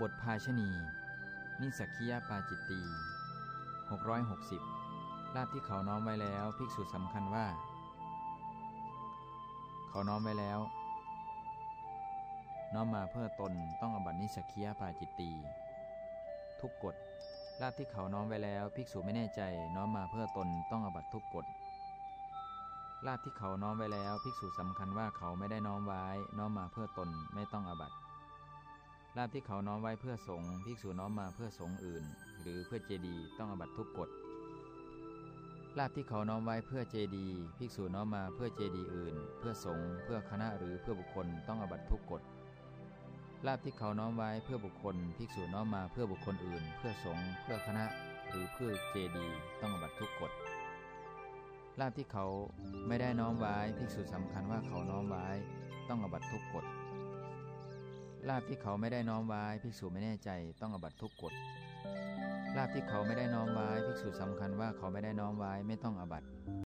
บทภาชณีนิสักคียปาจิตตี660 ลาบที่เขาน้อมไว้แล้วภิกษุสำคัญว่า เขาน้อมไว้แล้ว น้อมมาเพื่อตนต้องอบัตินิสักคียปาจิตตีทุกกฎลาบที่เขาน้อมไว้แล้วภิกษุไม่แน่ใจน้อมมาเพื่อตนต้องอบัตทุกกฎลาบที่เขาน้อมไว้แล้ว ภิกษุสำคัญว่าเขาไม่ได้น้อมไว้น้อมมาเพื่อตนไม่ต้องอบัติ ลาบที่เขาน้อมไว้เพื่อสงฆ์ภิกษุน้อมมาเพื่อสงฆ์อื่น หรือเพื่อเจดีต้องอบัตทุกกฎลาบที่เขาน้อมไว้เพื่อเจดีภิกษุน้อมมาเพื่อเจดีอื่น เพื่อสงฆ์เพื่อคณะหรือเพื่อบุคคลต้องอบัตทุกกฎลาบที่เขาน้อมไว้เพื่อบุคคลภิกษุน้อมมาเพื่อบุคคลอื่น เพื่อสงฆ์เพื่อคณะหรือเพื่อเจดีต้องอบัตทุกกฎลาบที่เขาไม่ได้น้อมไว้ภิกษุสำคัญว่าเขาน้อมไว้ต้องอบัตทุกกฎ ลาบที่เขาไม่ได้น้อมไว้ภิกษุไม่แน่ใจต้องอบัตทุกกฎลาบที่เขาไม่ได้น้อมไว้ภิกษุสำคัญว่าเขาไม่ได้น้อมไว้ไม่ต้องอบัต